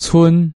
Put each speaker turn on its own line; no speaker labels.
村